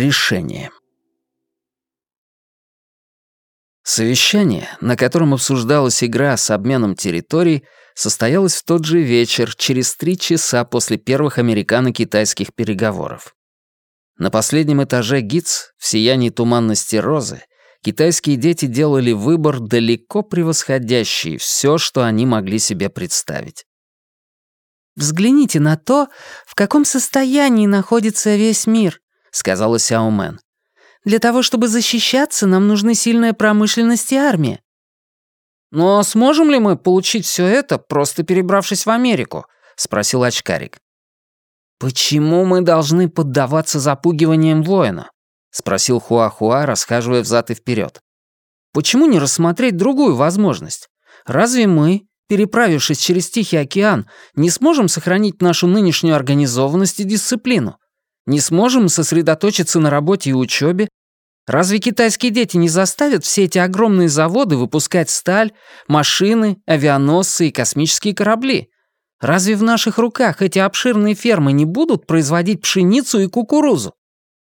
Решение. Совещание, на котором обсуждалась игра с обменом территорий, состоялось в тот же вечер, через три часа после первых американо-китайских переговоров. На последнем этаже ГИЦ, в сиянии туманности розы, китайские дети делали выбор, далеко превосходящий все, что они могли себе представить. «Взгляните на то, в каком состоянии находится весь мир», — сказала Сяомен. «Для того, чтобы защищаться, нам нужны сильная промышленность и армия». «Но сможем ли мы получить все это, просто перебравшись в Америку?» — спросил очкарик. «Почему мы должны поддаваться запугиваниям воина?» — спросил Хуахуа, расхаживая взад и вперед. «Почему не рассмотреть другую возможность? Разве мы, переправившись через Тихий океан, не сможем сохранить нашу нынешнюю организованность и дисциплину? Не сможем сосредоточиться на работе и учебе? Разве китайские дети не заставят все эти огромные заводы выпускать сталь, машины, авианосцы и космические корабли? Разве в наших руках эти обширные фермы не будут производить пшеницу и кукурузу?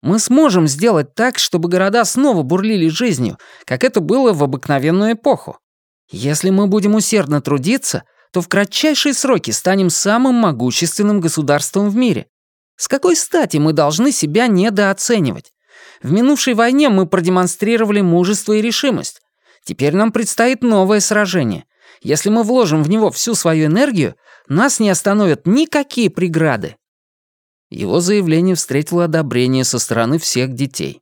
Мы сможем сделать так, чтобы города снова бурлили жизнью, как это было в обыкновенную эпоху. Если мы будем усердно трудиться, то в кратчайшие сроки станем самым могущественным государством в мире. С какой стати мы должны себя недооценивать? В минувшей войне мы продемонстрировали мужество и решимость. Теперь нам предстоит новое сражение. Если мы вложим в него всю свою энергию, нас не остановят никакие преграды. Его заявление встретило одобрение со стороны всех детей.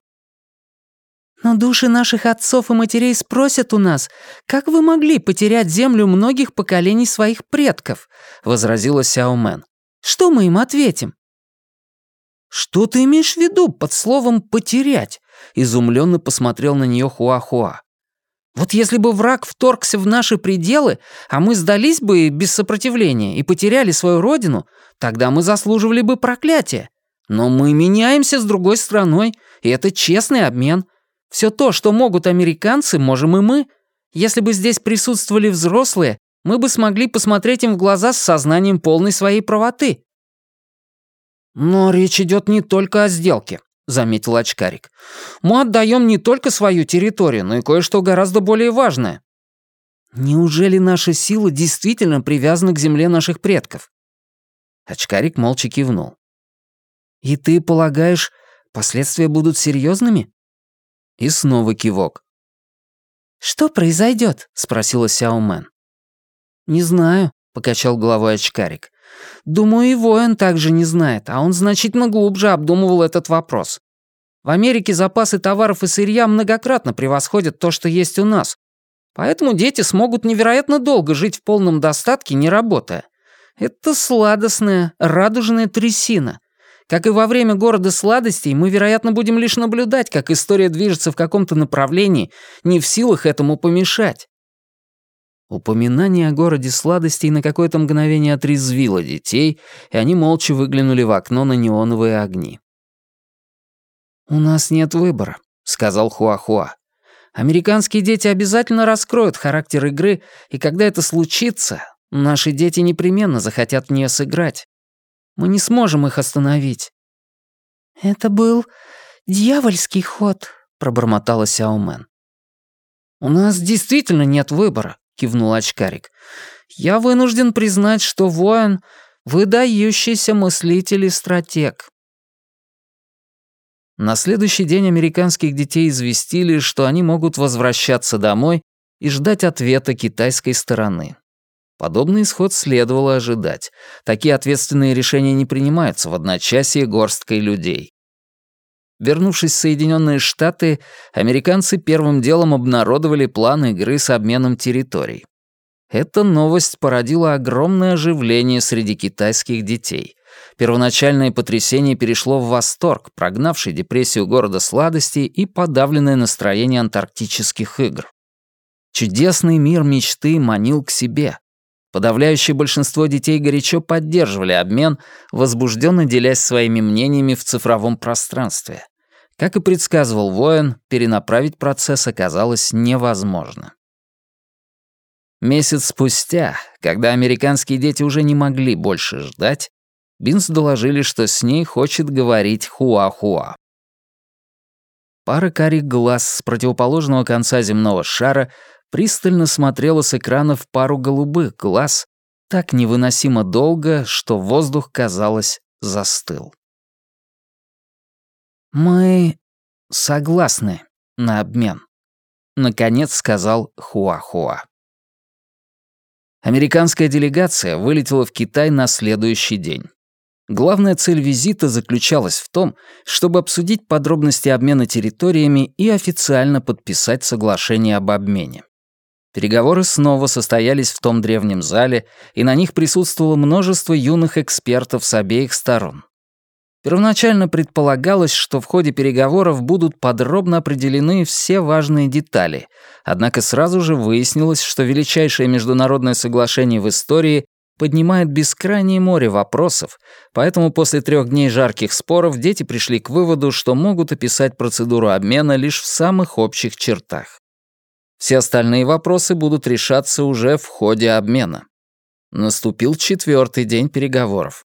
«Но души наших отцов и матерей спросят у нас, как вы могли потерять землю многих поколений своих предков?» — возразила Сяомен. «Что мы им ответим?» «Что ты имеешь в виду под словом «потерять»?» — изумленно посмотрел на нее Хуахуа. «Вот если бы враг вторгся в наши пределы, а мы сдались бы без сопротивления и потеряли свою родину, тогда мы заслуживали бы проклятия. Но мы меняемся с другой страной, и это честный обмен. Все то, что могут американцы, можем и мы. Если бы здесь присутствовали взрослые, мы бы смогли посмотреть им в глаза с сознанием полной своей правоты. «Но речь идет не только о сделке», — заметил очкарик. «Мы отдаем не только свою территорию, но и кое-что гораздо более важное». «Неужели наша сила действительно привязана к земле наших предков?» Очкарик молча кивнул. «И ты полагаешь, последствия будут серьезными? И снова кивок. «Что произойдет? спросила Сяомен. «Не знаю», — покачал головой очкарик. Думаю, и воин также не знает, а он значительно глубже обдумывал этот вопрос. В Америке запасы товаров и сырья многократно превосходят то, что есть у нас. Поэтому дети смогут невероятно долго жить в полном достатке, не работая. Это сладостная, радужная трясина. Как и во время города сладостей, мы, вероятно, будем лишь наблюдать, как история движется в каком-то направлении, не в силах этому помешать. Упоминание о городе сладостей на какое-то мгновение отрезвило детей, и они молча выглянули в окно на неоновые огни. «У нас нет выбора», — сказал Хуахуа. «Американские дети обязательно раскроют характер игры, и когда это случится, наши дети непременно захотят в нее сыграть. Мы не сможем их остановить». «Это был дьявольский ход», — пробормотала Сяомен. «У нас действительно нет выбора. — кивнул очкарик. «Я вынужден признать, что воин — выдающийся мыслитель и стратег». На следующий день американских детей известили, что они могут возвращаться домой и ждать ответа китайской стороны. Подобный исход следовало ожидать. Такие ответственные решения не принимаются в одночасье горсткой людей. Вернувшись в Соединенные Штаты, американцы первым делом обнародовали план игры с обменом территорий. Эта новость породила огромное оживление среди китайских детей. Первоначальное потрясение перешло в восторг, прогнавший депрессию города сладостей и подавленное настроение антарктических игр. Чудесный мир мечты манил к себе. Подавляющее большинство детей горячо поддерживали обмен, возбужденно делясь своими мнениями в цифровом пространстве. Как и предсказывал воин, перенаправить процесс оказалось невозможно. Месяц спустя, когда американские дети уже не могли больше ждать, Бинс доложили, что с ней хочет говорить Хуа-Хуа. Пара карих глаз с противоположного конца земного шара пристально смотрела с экрана в пару голубых глаз, так невыносимо долго, что воздух, казалось, застыл. «Мы согласны на обмен», — наконец сказал Хуахуа. Американская делегация вылетела в Китай на следующий день. Главная цель визита заключалась в том, чтобы обсудить подробности обмена территориями и официально подписать соглашение об обмене. Переговоры снова состоялись в том древнем зале, и на них присутствовало множество юных экспертов с обеих сторон. Первоначально предполагалось, что в ходе переговоров будут подробно определены все важные детали, однако сразу же выяснилось, что величайшее международное соглашение в истории поднимает бескрайнее море вопросов, поэтому после трех дней жарких споров дети пришли к выводу, что могут описать процедуру обмена лишь в самых общих чертах. Все остальные вопросы будут решаться уже в ходе обмена. Наступил четвертый день переговоров.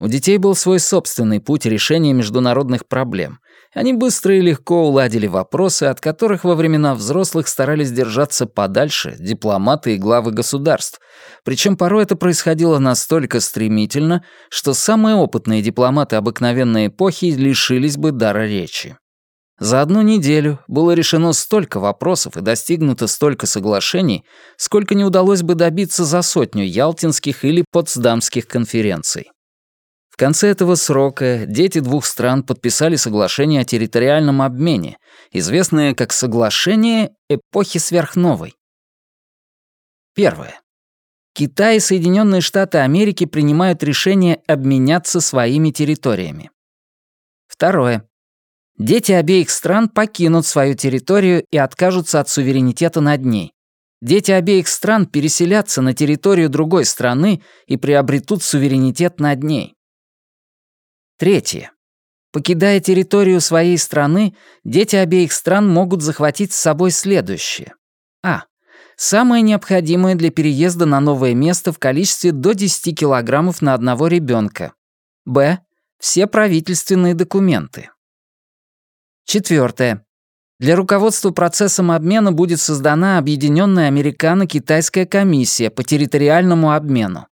У детей был свой собственный путь решения международных проблем. Они быстро и легко уладили вопросы, от которых во времена взрослых старались держаться подальше дипломаты и главы государств. Причем порой это происходило настолько стремительно, что самые опытные дипломаты обыкновенной эпохи лишились бы дара речи. За одну неделю было решено столько вопросов и достигнуто столько соглашений, сколько не удалось бы добиться за сотню ялтинских или потсдамских конференций. В конце этого срока дети двух стран подписали соглашение о территориальном обмене, известное как Соглашение эпохи сверхновой. Первое. Китай и Соединенные Штаты Америки принимают решение обменяться своими территориями. Второе. Дети обеих стран покинут свою территорию и откажутся от суверенитета над ней. Дети обеих стран переселятся на территорию другой страны и приобретут суверенитет над ней. Третье. Покидая территорию своей страны, дети обеих стран могут захватить с собой следующее. А. Самое необходимое для переезда на новое место в количестве до 10 килограммов на одного ребенка. Б. Все правительственные документы. Четвертое. Для руководства процессом обмена будет создана Объединенная Американо-Китайская комиссия по территориальному обмену.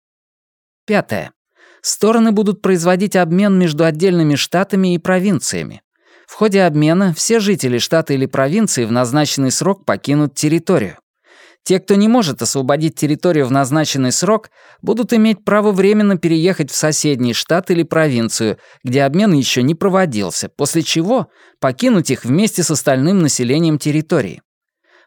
Пятое стороны будут производить обмен между отдельными штатами и провинциями. В ходе обмена все жители штата или провинции в назначенный срок покинут территорию. Те, кто не может освободить территорию в назначенный срок, будут иметь право временно переехать в соседний штат или провинцию, где обмен еще не проводился, после чего покинуть их вместе с остальным населением территории.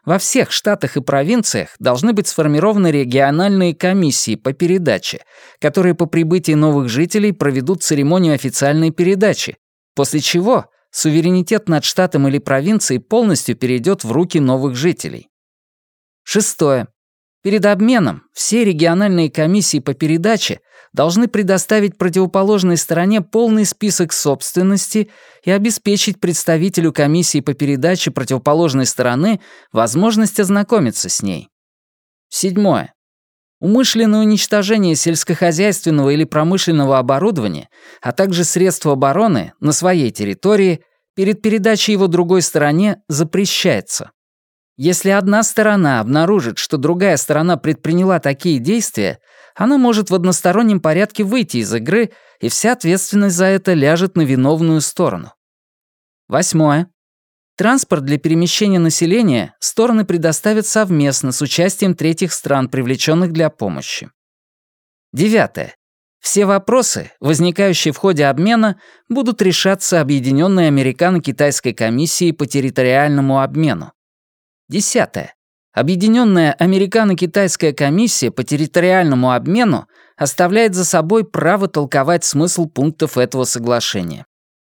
Во всех штатах и провинциях должны быть сформированы региональные комиссии по передаче, которые по прибытии новых жителей проведут церемонию официальной передачи, после чего суверенитет над штатом или провинцией полностью перейдет в руки новых жителей. Шестое. Перед обменом все региональные комиссии по передаче должны предоставить противоположной стороне полный список собственности и обеспечить представителю комиссии по передаче противоположной стороны возможность ознакомиться с ней. Седьмое. Умышленное уничтожение сельскохозяйственного или промышленного оборудования, а также средств обороны на своей территории перед передачей его другой стороне запрещается. Если одна сторона обнаружит, что другая сторона предприняла такие действия, она может в одностороннем порядке выйти из игры, и вся ответственность за это ляжет на виновную сторону. Восьмое. Транспорт для перемещения населения стороны предоставят совместно с участием третьих стран, привлеченных для помощи. Девятое. Все вопросы, возникающие в ходе обмена, будут решаться Объединенной Американо-Китайской комиссией по территориальному обмену. Десятое. Объединенная Американо-Китайская комиссия по территориальному обмену оставляет за собой право толковать смысл пунктов этого соглашения.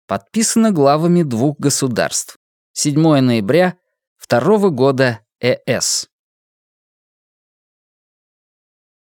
Подписано главами двух государств. 7 ноября 2 года ЭС.